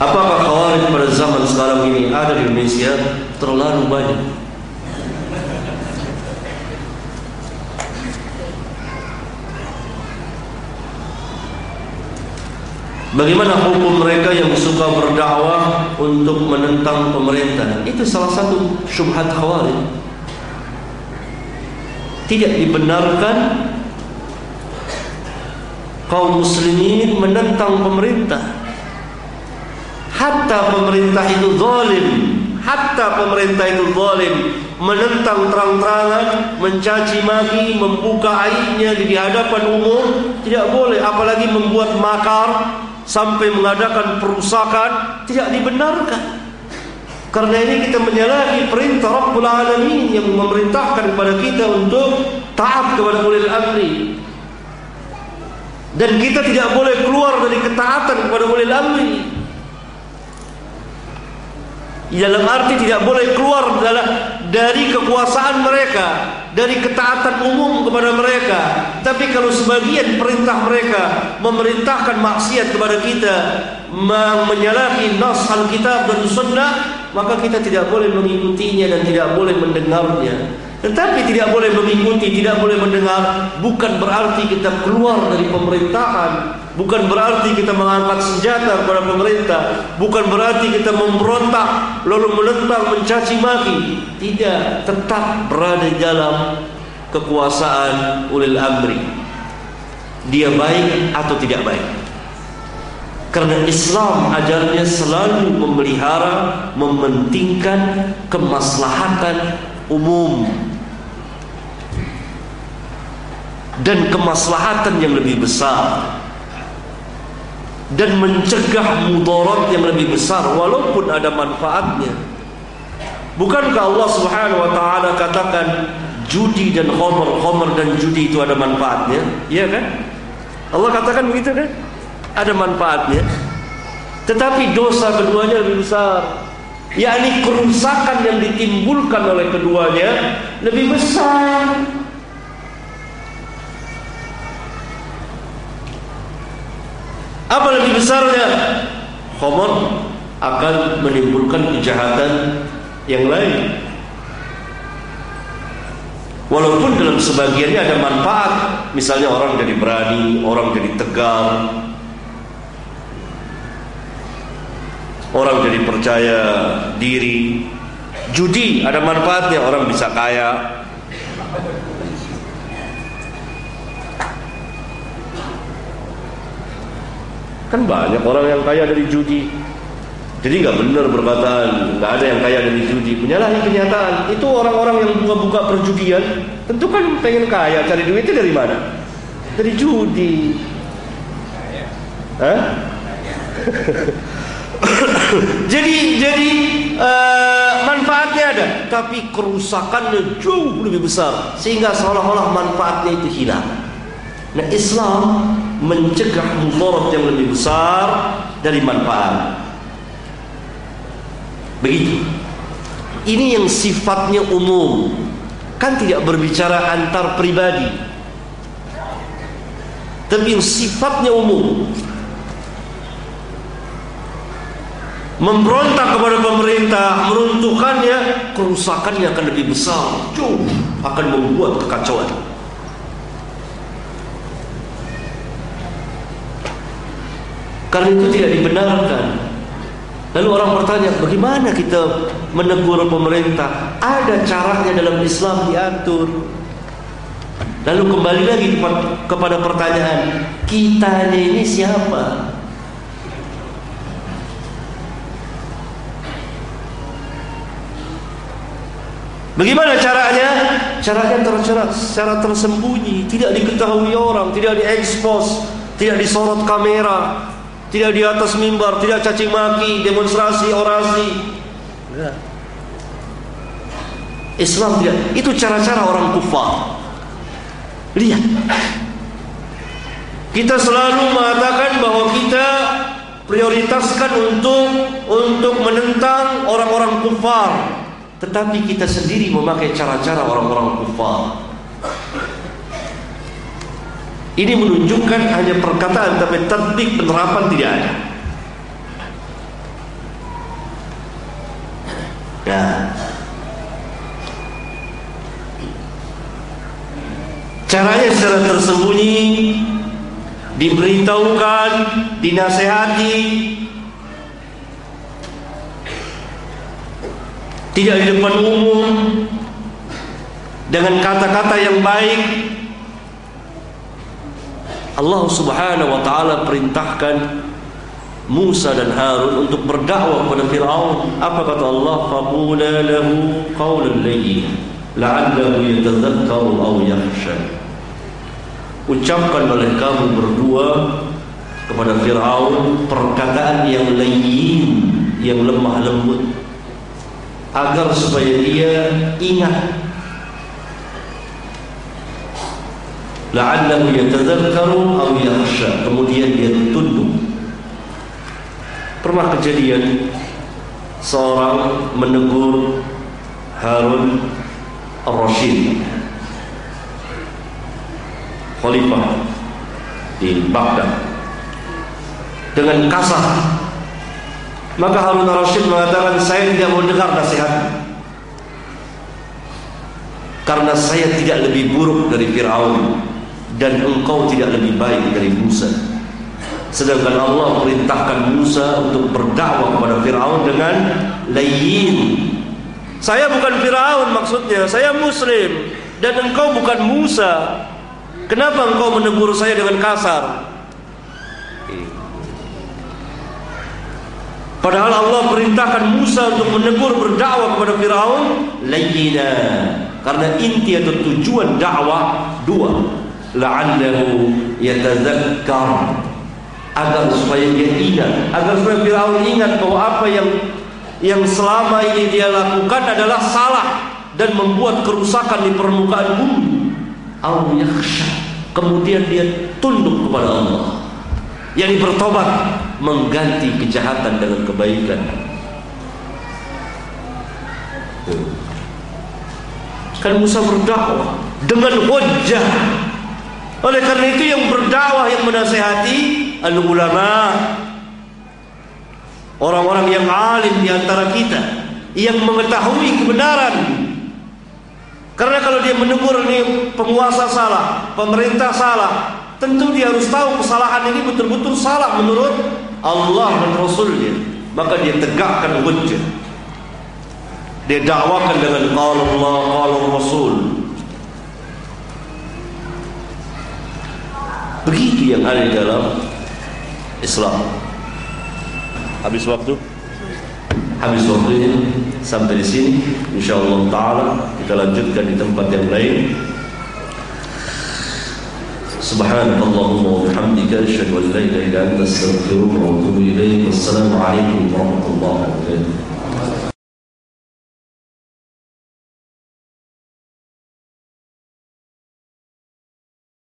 Apakah khawarij pada zaman sekarang ini ada di Indonesia? Terlalu banyak. Bagaimana hukum mereka yang suka berdakwah untuk menentang pemerintah? Itu salah satu syubhat khawarij. Tidak dibenarkan kaum muslimin menentang pemerintah. Hatta pemerintah itu zalim, hatta pemerintah itu zalim menentang terang-terangan, mencaci maki, membuka aibnya di hadapan umum tidak boleh apalagi membuat makar sampai mengadakan perusakan tidak dibenarkan. Karena ini kita menyalahi perintah Rabbul Alamin yang memerintahkan kepada kita untuk taat kepada ulil amri. Dan kita tidak boleh keluar dari ketaatan kepada ulil amri. Dalam arti tidak boleh keluar dari kekuasaan mereka dari ketaatan umum kepada mereka. Tapi kalau sebagian perintah mereka memerintahkan maksiat kepada kita menyalahi nas al-kitab dan sunnah maka kita tidak boleh mengikutinya dan tidak boleh mendengarnya tetapi tidak boleh mengikuti, tidak boleh mendengar Bukan berarti kita keluar dari pemerintahan Bukan berarti kita mengangkat senjata kepada pemerintah Bukan berarti kita memberontak Lalu menentang, mencaci maki. Tidak, tetap berada di dalam kekuasaan ulil amri. Dia baik atau tidak baik. Karena Islam ajarnya selalu memelihara Mementingkan kemaslahatan umum dan kemaslahatan yang lebih besar. Dan mencegah mudarat yang lebih besar walaupun ada manfaatnya. Bukankah Allah Subhanahu wa taala katakan judi dan khamr khamr dan judi itu ada manfaatnya? Iya kan? Allah katakan begitu kan? Ada manfaatnya. Tetapi dosa keduanya lebih besar. Yakni kerusakan yang ditimbulkan oleh keduanya lebih besar besarnya? Khamar akan menimbulkan kejahatan yang lain. Walaupun dalam sebagiannya ada manfaat, misalnya orang jadi berani, orang jadi tegar, orang jadi percaya diri. Judi ada manfaatnya, orang bisa kaya, Kan banyak orang yang kaya dari judi. Jadi nggak benar perkataan, nggak ada yang kaya dari judi. Menyalahi kenyataan. Itu orang-orang yang buka-buka perjudian, tentu kan pengen kaya, cari duitnya dari mana? Dari judi. Hah? jadi jadi uh, manfaatnya ada, tapi kerusakannya jauh lebih besar sehingga seolah-olah manfaatnya itu hilang. Nah Islam mencegah mudarat yang lebih besar dari manfaat. Begitu. Ini yang sifatnya umum. Kan tidak berbicara antar pribadi. Tapi yang sifatnya umum. Memberontak kepada pemerintah, meruntuhkannya, kerusakannya akan lebih besar. Jauh akan membuat kekacauan. Karena itu tidak dibenarkan. Lalu orang bertanya, bagaimana kita menegur pemerintah? Ada caranya dalam Islam diatur. Lalu kembali lagi kepada pertanyaan, kita ini siapa? Bagaimana caranya? Caranya tercerak secara tersembunyi, tidak diketahui orang, tidak diekspos, tidak disorot kamera, tidak di atas mimbar, tidak caci maki, demonstrasi, orasi. Islam tidak. Itu cara-cara orang kufar. Lihat. Kita selalu mengatakan bahwa kita prioritaskan untuk untuk menentang orang-orang kufar, tetapi kita sendiri memakai cara-cara orang-orang kufar. Ini menunjukkan hanya perkataan tapi tertib penerapan tidak ada. Nah, caranya secara tersembunyi diberitahukan, dinasehati, tidak di depan umum dengan kata-kata yang baik Allah subhanahu wa ta'ala perintahkan Musa dan Harun untuk berdakwah kepada Fir'aun. Apa kata Allah? Faqula lahu qawlan layyin la'allahu yatadhakkaru aw yakhsha. Ucapkan oleh kamu berdua kepada Fir'aun perkataan yang layyin yang lemah lembut agar supaya dia ingat la'allahu yatadhakkaru aw yakhsha kemudian dia tunduk. Pernah kejadian seorang menegur Harun Ar-Rashid khalifah di Baghdad. Dengan kasar. Maka Harun Ar-Rashid mengatakan saya tidak mau dengar nasihat. Karena saya tidak lebih buruk dari Fir'aun dan engkau tidak lebih baik dari Musa Sedangkan Allah perintahkan Musa untuk berdakwah kepada Fir'aun dengan layyin. Saya bukan Fir'aun maksudnya, saya Muslim. Dan engkau bukan Musa. Kenapa engkau menegur saya dengan kasar? Padahal Allah perintahkan Musa untuk menegur berdakwah kepada Fir'aun layyina. Karena inti atau tujuan dakwah dua. La'allahu yatazakkar agar supaya dia ingat. Agar supaya Firaun ingat bahwa apa yang yang selama ini dia lakukan adalah salah dan membuat kerusakan di permukaan bumi. Au yakhsha. Kemudian dia tunduk kepada Allah. Yang bertobat mengganti kejahatan dengan kebaikan. Kan Musa berdakwah dengan hujjah oleh karena itu yang berdakwah yang menasehati al-ulama. Orang-orang yang alim di antara kita yang mengetahui kebenaran. Karena kalau dia menegur ini penguasa salah pemerintah salah tentu dia harus tahu kesalahan ini betul-betul salah menurut Allah dan Rasulnya. Maka dia tegakkan hujjah. Dia dakwakan dengan qala Allah qala Rasul begitu yang ada di dalam Islam. Habis waktu? Habis waktunya sampai di sini. Insyaallah taala kita lanjutkan di tempat yang lain. Subhanallahumma wa bihamdika asyhadu an la ilaha illa anta astaghfiruka wa atubu ilaik wassalamu alaikum warahmatullahi wabarakatuh